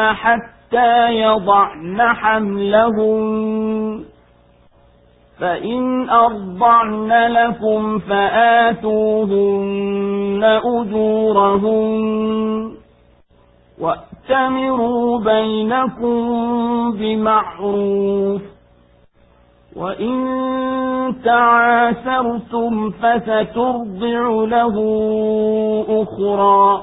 حتى يضعن حملهن فإن أرضعن لكم فآتوهن أجورهن وأتمروا بينكم بمعروف وإن تعاسرتم فسترضع له أخرى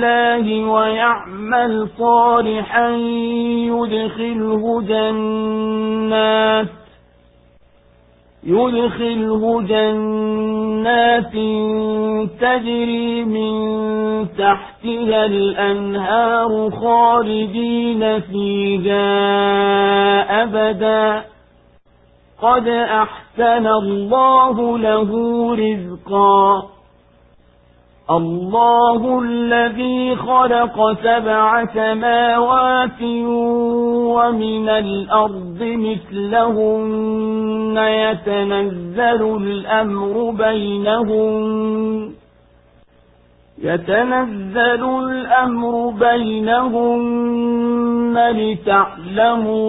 بالله ويعمل صالحا يدخله جنات يدخله جنات تجري من تحتها الأنهار خالدين فيها أبدا. قد أحسن الله له رزقا. الله الذي خلق سبع سماوات ومن الأرض مثلهن يتنزل الأمر بينهن يتنزل الأمر بينهن لتعلموا